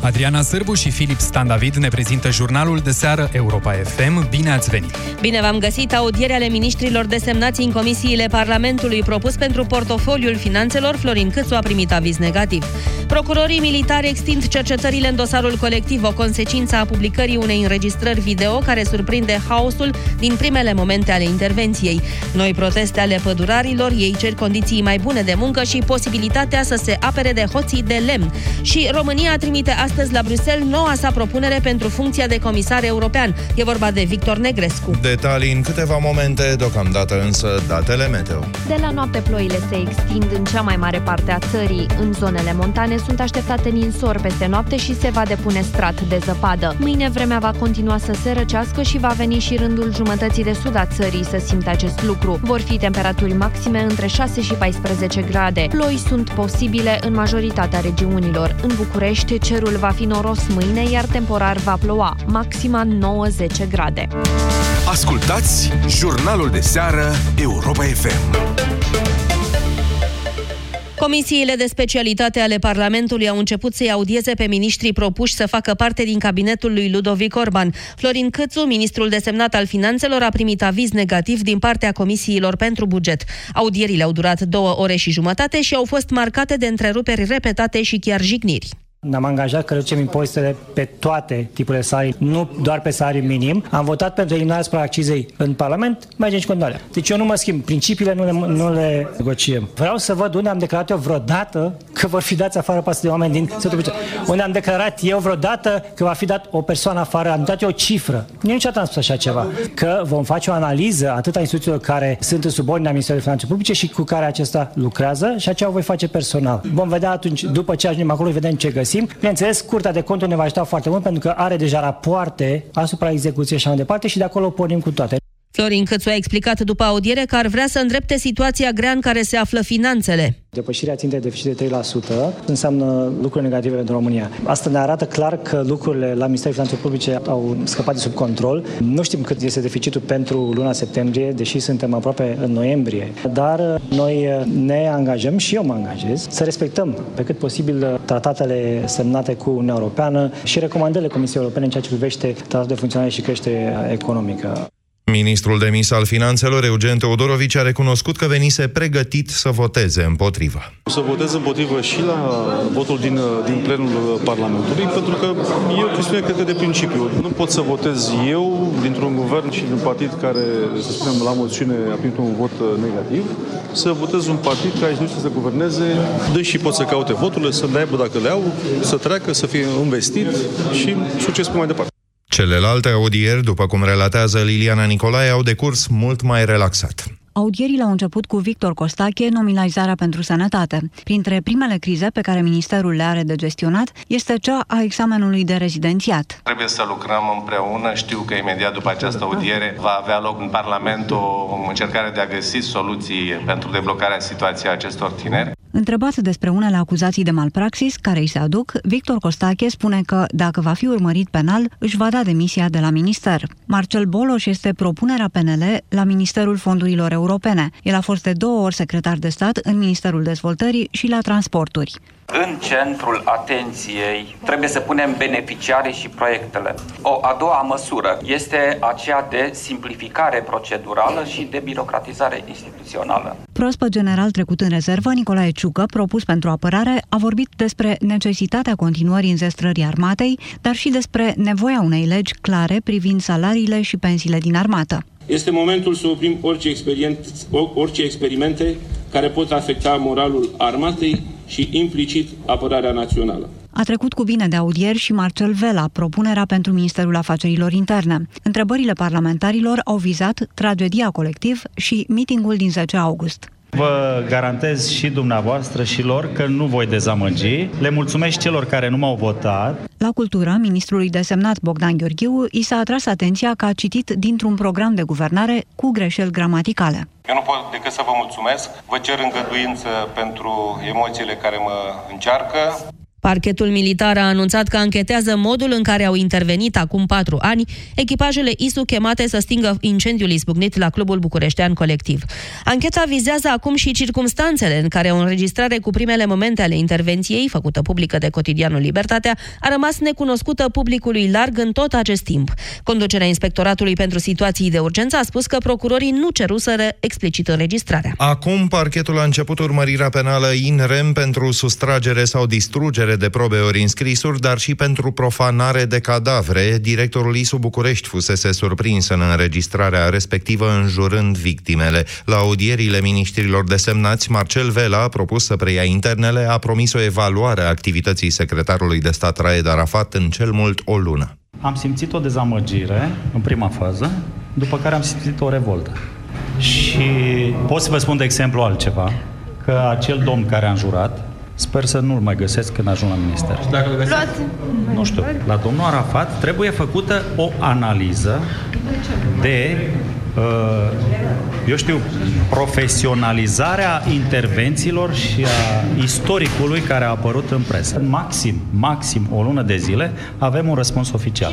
Adriana Sârbu și Filip Stan David ne prezintă jurnalul de seară Europa FM. Bine ați venit! Bine v-am găsit! Audiere ale ministrilor desemnați în comisiile Parlamentului propus pentru portofoliul finanțelor, Florin Câțu a primit aviz negativ. Procurorii militari extind cercetările în dosarul colectiv, o consecință a publicării unei înregistrări video care surprinde haosul din primele momente ale intervenției. Noi proteste ale pădurarilor, ei cer condiții mai bune de muncă și posibilitatea să se apere de hoții de lemn. Și România trimite astăzi la Bruxelles noua sa propunere pentru funcția de comisar european. E vorba de Victor Negrescu. Detalii în câteva momente, deocamdată însă datele meteo. De la noapte ploile se extind în cea mai mare parte a țării. În zonele montane sunt așteptate ninsori peste noapte și se va depune strat de zăpadă. Mâine vremea va continua să se răcească și va veni și rândul jumătății de sud a țării să simtă acest lucru. Vor fi temperaturi maxime între 6 și 14 grade. Ploi sunt posibile în majoritatea regiunilor. În București, cerul va fi noros mâine, iar temporar va ploua, maxima 9-10 grade. Ascultați jurnalul de seară Europa FM. Comisiile de specialitate ale Parlamentului au început să-i audieze pe miniștrii propuși să facă parte din cabinetul lui Ludovic Orban. Florin Câțu, ministrul desemnat al finanțelor, a primit aviz negativ din partea comisiilor pentru buget. Audierile au durat două ore și jumătate și au fost marcate de întreruperi repetate și chiar jigniri. Ne-am angajat că reducem impozitele pe toate tipurile de salarii, nu doar pe salariu minim. Am votat pentru eliminarea asupra accizei în Parlament, mergem și continuarea. Deci eu nu mă schimb, principiile nu le, nu le negociem. Vreau să văd unde am declarat eu vreodată că vor fi dați afară pasă de oameni din Sătul Unde am declarat eu vreodată că va fi dat o persoană afară, am dat eu o cifră. Eu niciodată am spus așa ceva. Că vom face o analiză atât a instituțiilor care sunt în subordinea Ministerului Finanțe Publice și cu care acesta lucrează și aceea o voi face personal. Vom vedea atunci, după ce ajungem acolo, vedem ce găsim găsim. Bineînțeles, Curtea de Conturi ne va ajuta foarte mult pentru că are deja rapoarte asupra execuției și așa mai departe și de acolo pornim cu toate. Florin Câțu a explicat după audiere că ar vrea să îndrepte situația grea în care se află finanțele. Depășirea țintei de deficit de 3% înseamnă lucruri negative pentru România. Asta ne arată clar că lucrurile la Ministerul Finanțelor Publice au scăpat de sub control. Nu știm cât este deficitul pentru luna septembrie, deși suntem aproape în noiembrie. Dar noi ne angajăm și eu mă angajez să respectăm pe cât posibil tratatele semnate cu Uniunea Europeană și recomandările Comisiei Europene în ceea ce privește tratatul de funcționare și creștere economică. Ministrul demis al Finanțelor, Eugen Teodorovici, a recunoscut că venise pregătit să voteze împotriva. O să votez împotrivă și la votul din, din plenul Parlamentului, pentru că e o chestiune, cred că, de principiu. Nu pot să votez eu, dintr-un guvern și dintr-un partid care, să spunem, la moțiune a primit un vot negativ, să votez un partid care își să guverneze, deși pot să caute voturile, să le aibă dacă le au, să treacă, să fie investit și succes pe mai departe. Celelalte audieri, după cum relatează Liliana Nicolae, au decurs mult mai relaxat. Audierile au început cu Victor Costache, nominalizarea pentru sănătate. Printre primele crize pe care ministerul le are de gestionat este cea a examenului de rezidențiat. Trebuie să lucrăm împreună. Știu că imediat după această audiere va avea loc în Parlament o încercare de a găsi soluții pentru deblocarea situației acestor tineri. Întrebat despre unele acuzații de malpraxis care îi se aduc, Victor Costache spune că, dacă va fi urmărit penal, își va da demisia de la minister. Marcel Boloș este propunerea PNL la Ministerul Fondurilor Europene. El a fost de două ori secretar de stat în Ministerul Dezvoltării și la Transporturi. În centrul atenției trebuie să punem beneficiarii și proiectele. O a doua măsură este aceea de simplificare procedurală și de birocratizare instituțională. Proaspăt general trecut în rezervă, Nicolae Ciucă, propus pentru apărare, a vorbit despre necesitatea continuării înzestrării armatei, dar și despre nevoia unei legi clare privind salariile și pensiile din armată. Este momentul să oprim orice, orice experimente care pot afecta moralul armatei și implicit apărarea națională. A trecut cu bine de audieri și Marcel Vela, propunerea pentru Ministerul Afacerilor Interne. Întrebările parlamentarilor au vizat tragedia colectiv și mitingul din 10 august. Vă garantez și dumneavoastră și lor că nu voi dezamăgi. Le mulțumesc celor care nu m-au votat. La cultură, ministrului desemnat Bogdan Gheorghiu i s-a atras atenția că a citit dintr-un program de guvernare cu greșeli gramaticale. Eu nu pot decât să vă mulțumesc. Vă cer îngăduință pentru emoțiile care mă încearcă. Parchetul militar a anunțat că anchetează modul în care au intervenit acum patru ani echipajele ISU chemate să stingă incendiul izbucnit la Clubul Bucureștean Colectiv. Ancheta vizează acum și circumstanțele în care o înregistrare cu primele momente ale intervenției, făcută publică de cotidianul Libertatea, a rămas necunoscută publicului larg în tot acest timp. Conducerea Inspectoratului pentru Situații de Urgență a spus că procurorii nu ceruseră explicit înregistrarea. Acum parchetul a început urmărirea penală in rem pentru sustragere sau distrugere de probe ori înscrisuri, dar și pentru profanare de cadavre. Directorul ISU București fusese surprins în înregistrarea respectivă înjurând victimele. La audierile ministrilor desemnați, Marcel Vela a propus să preia internele, a promis o evaluare a activității secretarului de stat Raed Arafat în cel mult o lună. Am simțit o dezamăgire în prima fază, după care am simțit o revoltă. Și pot să vă spun de exemplu altceva, că acel domn care a înjurat, Sper să nu-l mai găsesc când ajung la minister. Și dacă găsesc? Nu știu. La domnul Arafat trebuie făcută o analiză de uh, eu știu, profesionalizarea intervențiilor și a istoricului care a apărut în presă. Maxim, maxim o lună de zile avem un răspuns oficial.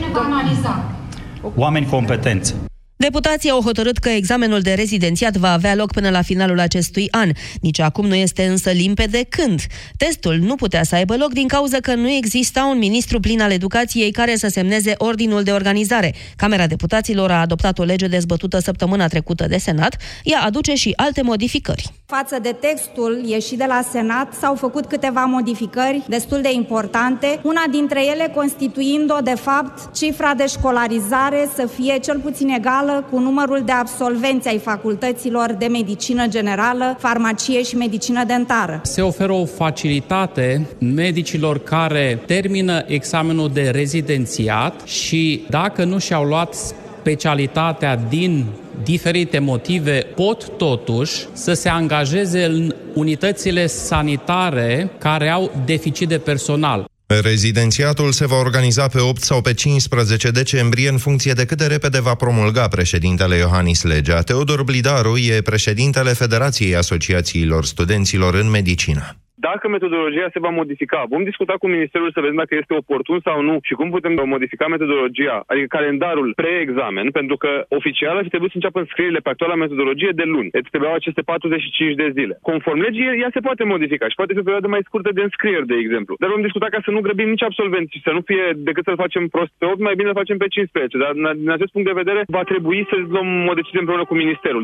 Oameni competenți. Deputații au hotărât că examenul de rezidențiat va avea loc până la finalul acestui an. Nici acum nu este însă limpede când. Testul nu putea să aibă loc din cauza că nu exista un ministru plin al educației care să semneze ordinul de organizare. Camera Deputaților a adoptat o lege dezbătută săptămâna trecută de Senat. Ea aduce și alte modificări. Față de textul ieșit de la Senat s-au făcut câteva modificări destul de importante, una dintre ele constituind-o, de fapt, cifra de școlarizare să fie cel puțin egală cu numărul de absolvenți ai facultăților de medicină generală, farmacie și medicină dentară. Se oferă o facilitate medicilor care termină examenul de rezidențiat și dacă nu și-au luat specialitatea din diferite motive, pot totuși să se angajeze în unitățile sanitare care au deficit de personal. Rezidențiatul se va organiza pe 8 sau pe 15 decembrie în funcție de cât de repede va promulga președintele Iohannis legea. Teodor Blidaru e președintele Federației Asociațiilor Studenților în Medicină dacă metodologia se va modifica. Vom discuta cu Ministerul să vedem dacă este oportun sau nu și cum putem modifica metodologia, adică calendarul pre-examen, pentru că oficial ar trebui să înceapă înscrierile pe actuala metodologie de luni. Deci trebuiau aceste 45 de zile. Conform legii, ea se poate modifica și poate fi o perioadă mai scurtă de înscrieri, de exemplu. Dar vom discuta ca să nu grăbim nici absolvenți, să nu fie decât să-l facem prost pe 8, mai bine să facem pe 15. Dar din acest punct de vedere va trebui să luăm o decizie împreună cu Ministerul.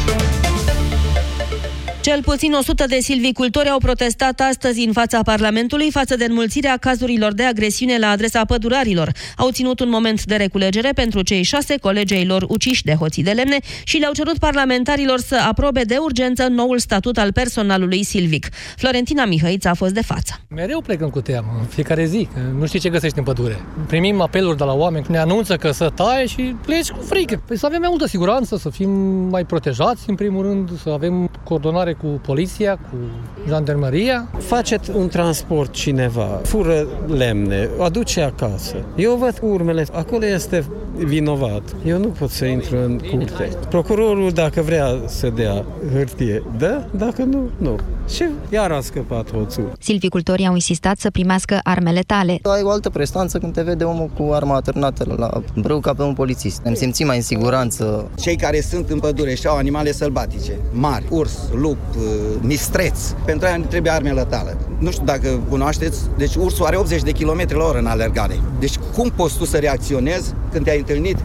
Cel puțin 100 de silvicultori au protestat astăzi în fața Parlamentului față de înmulțirea cazurilor de agresiune la adresa pădurarilor. Au ținut un moment de reculegere pentru cei șase colegi ai lor uciși de hoții de lemne și le-au cerut parlamentarilor să aprobe de urgență noul statut al personalului silvic. Florentina Mihăiță a fost de față. Mereu plecăm cu teamă, în fiecare zi, că nu știi ce găsești în pădure. Primim apeluri de la oameni, ne anunță că să taie și pleci cu frică. Păi să avem mai multă siguranță, să fim mai protejați în primul rând, să avem coordonare cu poliția, cu jandarmeria. Faceți un transport cineva, fură lemne, o aduce acasă. Eu văd urmele, acolo este vinovat. Eu nu pot să intru în curte. Procurorul, dacă vrea să dea hârtie, dă, dacă nu, nu. Și iar a scăpat hoțul. Silvicultorii au insistat să primească armele tale. Ai o altă prestanță când te vede omul cu arma atârnată la brâu ca pe un polițist. Ne simțim mai în siguranță. Cei care sunt în pădure și au animale sălbatice, mari, urs, lup, mistreț, pentru aia trebuie arme lătală. Nu știu dacă cunoașteți, deci ursul are 80 de km la oră în alergare. Deci cum poți tu să reacționezi când te-ai întâlnit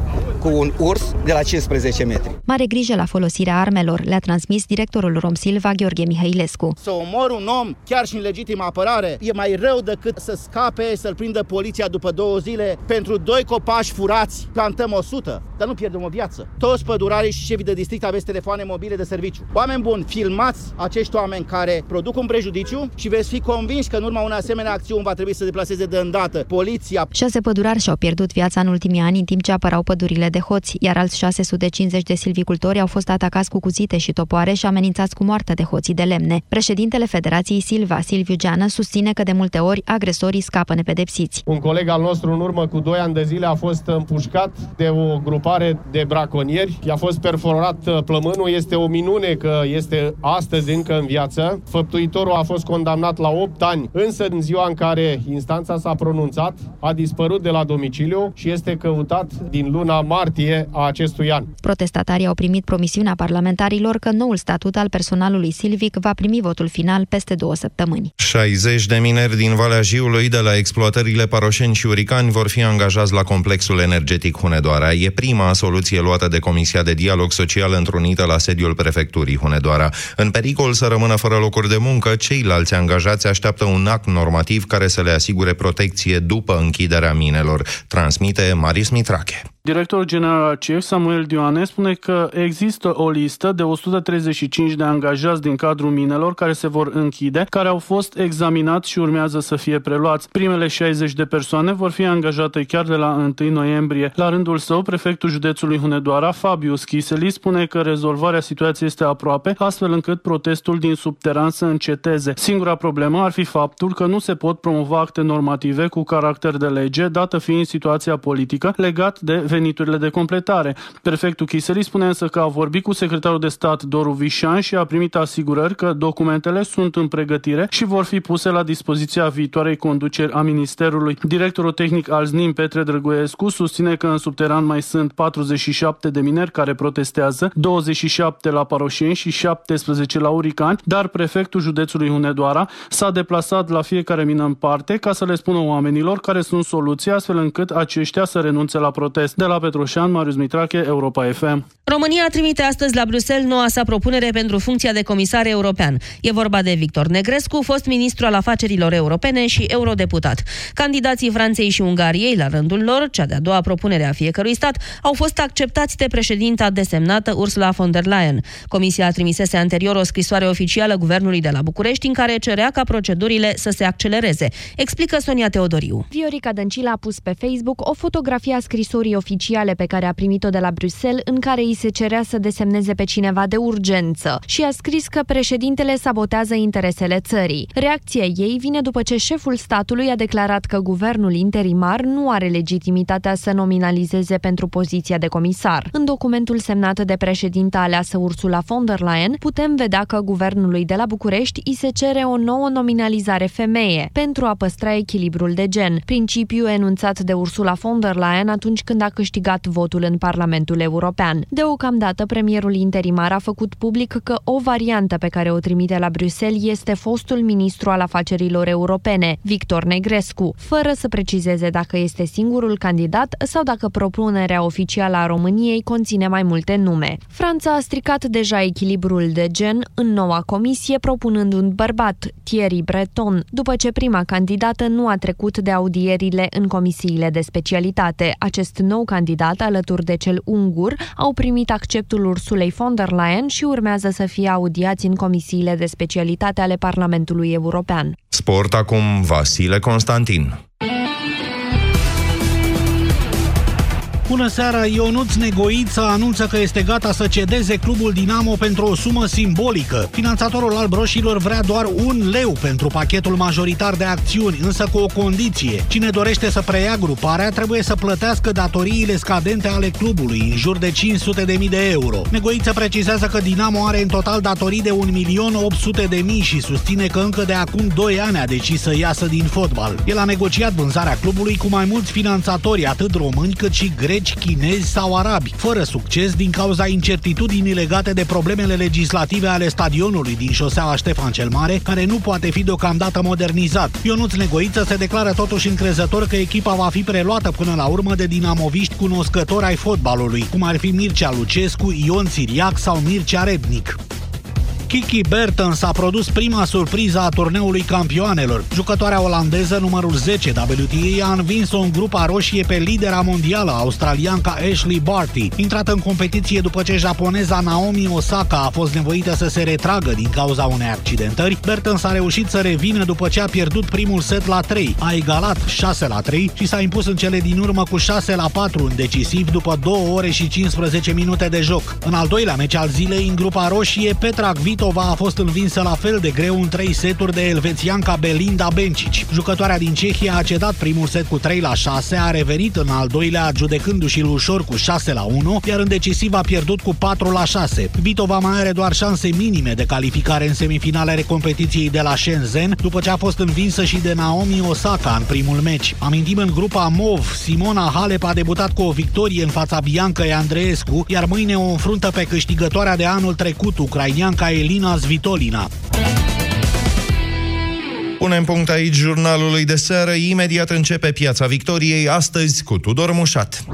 cu un urs de la 15 metri? Mare grijă la folosirea armelor, le-a transmis directorul Romsilva Gheorghe Mihailescu. Să omor un om, chiar și în legitimă apărare, e mai rău decât să scape, să-l prindă poliția după două zile. Pentru doi copaci furați, plantăm 100, dar nu pierdem o viață. Toți pădurarii și șefii de district aveți telefoane mobile de serviciu. Oameni buni, filmați acești oameni care produc un prejudiciu și veți fi convinși că în urma unei asemenea acțiuni va trebui să deplaseze de îndată poliția. Șase pădurari și-au pierdut viața în ultimii ani în timp ce apărau pădurile de hoți, iar alți 650 de silvicultori au fost atacați cu cuțite și topoare și amenințați cu moartea de hoții de lemne. Președintele Federației Silva, Silviu Geană, susține că de multe ori agresorii scapă nepedepsiți. Un coleg al nostru în urmă cu 2 ani de zile a fost împușcat de o grupare de braconieri. I-a fost perforat uh, plămânul. Este o minune că este astăzi încă în viață. Făptuitorul a fost condamnat la 8 ani, însă în ziua în care instanța s-a pronunțat, a dispărut de la domiciliu și este căutat din luna martie a acestui an. Protestatarii au primit promisiunea parlamentarilor că noul statut al personalului silvic va primi votul final peste două săptămâni. 60 de mineri din Valea Jiului de la exploatările Paroșeni și Uricani vor fi angajați la complexul energetic Hunedoara. E prima soluție luată de Comisia de Dialog Social întrunită la sediul prefecturii Hunedoara. În pericol să rămână fără locuri de muncă, ceilalți angajați așteaptă un act normativ care să le asigure protecție după închiderea minelor. Transmite Maris Mitrache. Directorul general CEF, Samuel Dioane, spune că există o listă de 135 de angajați din cadrul minelor care se vor închide, care au fost examinați și urmează să fie preluați. Primele 60 de persoane vor fi angajate chiar de la 1 noiembrie. La rândul său, prefectul județului Hunedoara, Fabius Chiseli, spune că rezolvarea situației este aproape, astfel încât protestul din subteran să înceteze. Singura problemă ar fi faptul că nu se pot promova acte normative cu caracter de lege, dată fiind situația politică legat de veniturile de completare. Prefectul Chiseli spune însă că a vorbit cu secretarul de stat Doru Vișan și a primit asigurări că documentele sunt în pregătire și vor fi puse la dispoziția viitoarei conduceri a Ministerului. Directorul tehnic al ZNIM, Petre Drăgoescu, susține că în subteran mai sunt 47 de mineri care protestează, 27 la Paroșeni și 17 la Uricani, dar prefectul județului Hunedoara s-a deplasat la fiecare mină în parte ca să le spună oamenilor care sunt soluții astfel încât aceștia să renunțe la protest. De la Petroșan, Marius Mitrache, Europa FM. România trimite astăzi la Bruxelles noua sa propunere pentru funcția de comisar european. E vorba de Victor Negrescu, fost ministru al afacerilor europene și eurodeputat. Candidații Franței și Ungariei, la rândul lor, cea de-a doua propunere a fiecărui stat, au fost acceptați de președinta desemnată Ursula von der Leyen. Comisia trimisese anterior o scrisoare oficială guvernului de la București în care cerea ca procedurile să se accelereze. Explică Sonia Teodoriu. Viorica Dăncilă a pus pe Facebook o fotografie a scrisorii oficiale pe care a primit-o de la Bruxelles, în care îi se cerea să desemneze pe cineva de urgență și a scris că președintele sabotează interesele țării. Reacția ei vine după ce șeful statului a declarat că guvernul interimar nu are legitimitatea să nominalizeze pentru poziția de comisar. În documentul semnat de președinta aleasă Ursula von der Leyen, putem vedea că guvernului de la București îi se cere o nouă nominalizare femeie pentru a păstra echilibrul de gen, principiu enunțat de Ursula von der Leyen atunci când a câștigat votul în Parlamentul European. Deocamdată, premierul interimar a făcut public că o variantă pe care o trimite la Bruxelles este fostul ministru al afacerilor europene, Victor Negrescu, fără să precizeze dacă este singurul candidat sau dacă propunerea oficială a României conține mai multe nume. Franța a stricat deja echilibrul de gen în noua comisie, propunând un bărbat, Thierry Breton, după ce prima candidată nu a trecut de audierile în comisiile de specialitate. Acest nou candidat, alături de cel ungur, au primit acceptul Ursulei von der Leyen și urmează să fie audiați în comisiile de specialitate ale Parlamentului European. Sport acum Vasile Constantin. Bună seara, Ionuț Negoița anunță că este gata să cedeze clubul Dinamo pentru o sumă simbolică. Finanțatorul albroșilor vrea doar un leu pentru pachetul majoritar de acțiuni, însă cu o condiție. Cine dorește să preia gruparea trebuie să plătească datoriile scadente ale clubului, în jur de 500 de mii de euro. Negoița precizează că Dinamo are în total datorii de 1.800.000 și susține că încă de acum 2 ani a decis să iasă din fotbal. El a negociat vânzarea clubului cu mai mulți finanțatori, atât români cât și greci greci, chinezi sau arabi, fără succes din cauza incertitudinii legate de problemele legislative ale stadionului din șoseaua Ștefan cel Mare, care nu poate fi deocamdată modernizat. Ionuț Negoiță se declară totuși încrezător că echipa va fi preluată până la urmă de dinamoviști cunoscători ai fotbalului, cum ar fi Mircea Lucescu, Ion Siriac sau Mircea Rednic. Kiki Bertens a produs prima surpriză a turneului campioanelor. Jucătoarea olandeză numărul 10 WTA a învins-o în grupa roșie pe lidera mondială australianca Ashley Barty, intrată în competiție după ce japoneza Naomi Osaka a fost nevoită să se retragă din cauza unei accidentări. Bertens a reușit să revină după ce a pierdut primul set la 3, a egalat 6 la 3 și s-a impus în cele din urmă cu 6 la 4 în decisiv după 2 ore și 15 minute de joc. În al doilea meci al zilei, în grupa roșie, Petra Kvitova a fost învinsă la fel de greu în 3 seturi de elvețianca Belinda Bencic. Jucătoarea din Cehia a cedat primul set cu 3 la 6, a revenit în al doilea adjudecându-și ușor cu 6 la 1, iar în decisiv a pierdut cu 4 la 6. Vitova mai are doar șanse minime de calificare în semifinalele competiției de la Shenzhen, după ce a fost învinsă și de Naomi Osaka în primul meci. Amintim în grupa MOV, Simona Halep a debutat cu o victorie în fața Bianca Andreescu, iar mâine o înfruntă pe câștigătoarea de anul trecut, ucrainianca Elina Svitolina. Punem punct aici jurnalului de seară. Imediat începe Piața Victoriei, astăzi cu Tudor Mușat.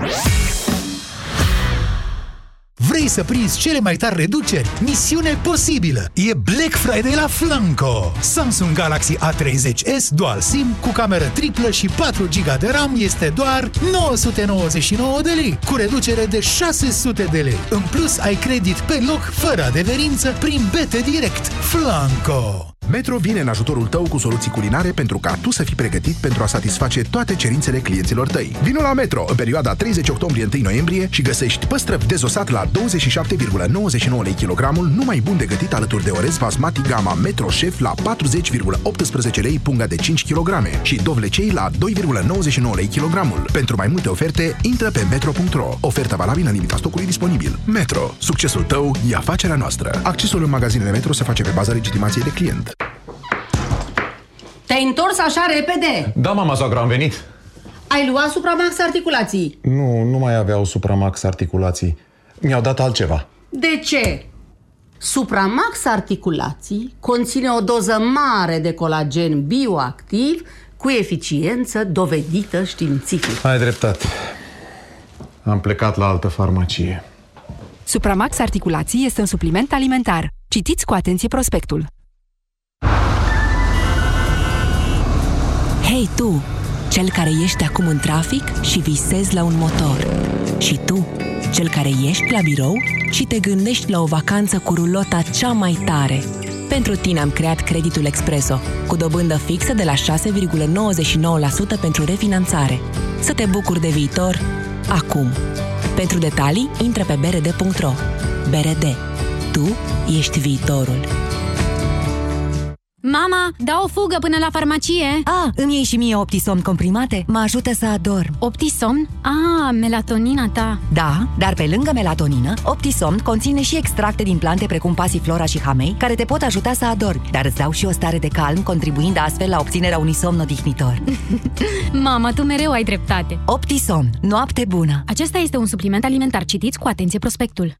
Vrei să prinzi cele mai tari reduceri? Misiune posibilă! E Black Friday la Flanco! Samsung Galaxy A30s Dual SIM cu cameră triplă și 4 GB de RAM este doar 999 de lei, cu reducere de 600 de lei. În plus, ai credit pe loc, fără adeverință, prin BT Direct. Flanco! Metro vine în ajutorul tău cu soluții culinare pentru ca tu să fii pregătit pentru a satisface toate cerințele clienților tăi. Vino la Metro în perioada 30 octombrie-1 noiembrie și găsești păstrăv dezosat la 27,99 lei kilogramul, numai bun de gătit alături de orez basmati gama Metro Chef la 40,18 lei punga de 5 kg și dovlecei la 2,99 lei kilogramul. Pentru mai multe oferte, intră pe metro.ro. Ofertă valabilă în limita stocului disponibil. Metro. Succesul tău e afacerea noastră. Accesul în magazinele Metro se face pe baza legitimației de client. Te-ai întors așa repede? Da, mama soacră, am venit. Ai luat Supramax articulații? Nu, nu mai aveau Supramax articulații. Mi-au dat altceva. De ce? Supramax articulații conține o doză mare de colagen bioactiv cu eficiență dovedită științific. Ai dreptate. Am plecat la altă farmacie. Supramax articulații este un supliment alimentar. Citiți cu atenție prospectul. Hei tu, cel care ești acum în trafic și visezi la un motor. Și tu, cel care ești la birou și te gândești la o vacanță cu rulota cea mai tare. Pentru tine am creat creditul Expreso, cu dobândă fixă de la 6,99% pentru refinanțare. Să te bucuri de viitor acum. Pentru detalii, intră pe brd.ro. BRD. Tu ești viitorul. Mama, da o fugă până la farmacie. Ah, îmi iei și mie Optisomn comprimate? Mă ajută să adorm. Optisomn? Ah, melatonina ta. Da, dar pe lângă melatonină, Optisomn conține și extracte din plante precum pasiflora și hamei, care te pot ajuta să adormi, dar îți dau și o stare de calm, contribuind astfel la obținerea unui somn odihnitor. Mama, tu mereu ai dreptate. Optisomn. Noapte bună. Acesta este un supliment alimentar. Citiți cu atenție prospectul.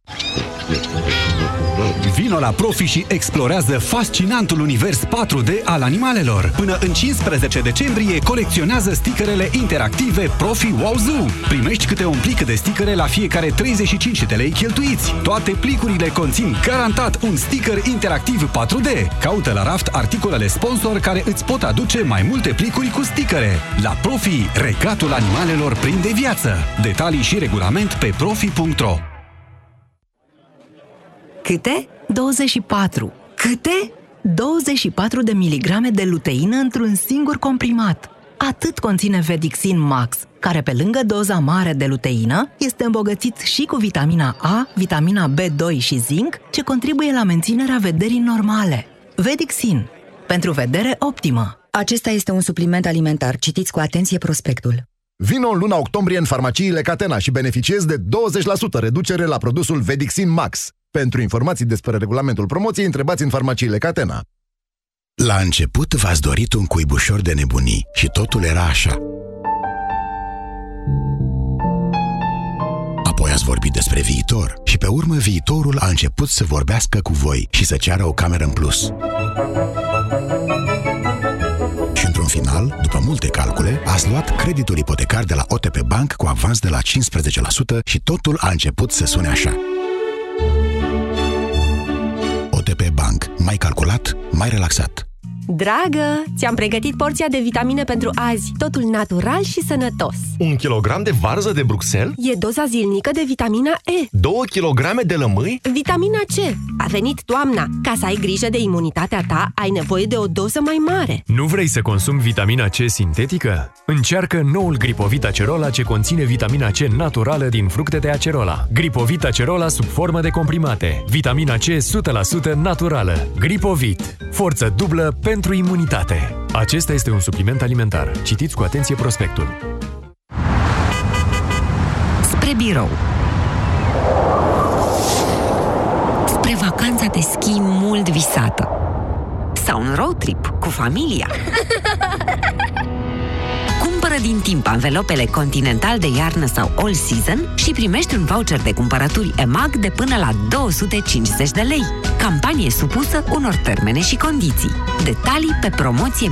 Vino la Profi și explorează fascinantul univers 4D al animalelor. Până în 15 decembrie colecționează stickerele interactive Profi Wow Zoo. Primești câte un plic de stickere la fiecare 35 de lei cheltuiți. Toate plicurile conțin garantat un sticker interactiv 4D. Caută la raft articolele sponsor care îți pot aduce mai multe plicuri cu stickere. La Profi, regatul animalelor prinde viață. Detalii și regulament pe profi.ro Câte? 24. Câte? 24 de miligrame de luteină într-un singur comprimat. Atât conține Vedixin Max, care pe lângă doza mare de luteină, este îmbogățit și cu vitamina A, vitamina B2 și zinc, ce contribuie la menținerea vederii normale. Vedixin. Pentru vedere optimă. Acesta este un supliment alimentar. Citiți cu atenție prospectul. Vino în luna octombrie în farmaciile Catena și beneficiezi de 20% reducere la produsul Vedixin Max. Pentru informații despre regulamentul promoției, întrebați în farmaciile Catena. La început v-ați dorit un cuibușor de nebunii și totul era așa. Apoi ați vorbit despre viitor și pe urmă viitorul a început să vorbească cu voi și să ceară o cameră în plus. Și într-un final, după multe calcule, ați luat creditul ipotecar de la OTP Bank cu avans de la 15% și totul a început să sune așa. Mai calculat, mai relaxat. Dragă, ți-am pregătit porția de vitamine pentru azi. Totul natural și sănătos. Un kilogram de varză de Bruxelles? E doza zilnică de vitamina E. Două kilograme de lămâi? Vitamina C. A venit toamna. Ca să ai grijă de imunitatea ta, ai nevoie de o doză mai mare. Nu vrei să consumi vitamina C sintetică? Încearcă noul Gripovit Acerola ce conține vitamina C naturală din fructe de acerola. Gripovit Acerola sub formă de comprimate. Vitamina C 100% naturală. Gripovit. Forță dublă pentru imunitate. Acesta este un supliment alimentar. Citiți cu atenție prospectul. Spre birou. Spre vacanța de schi mult visată. Sau un road trip cu familia. Cumpără din timp anvelopele Continental de iarnă sau All Season și primești un voucher de cumpărături EMAG de până la 250 de lei. Campanie supusă unor termene și condiții. Detalii pe promoție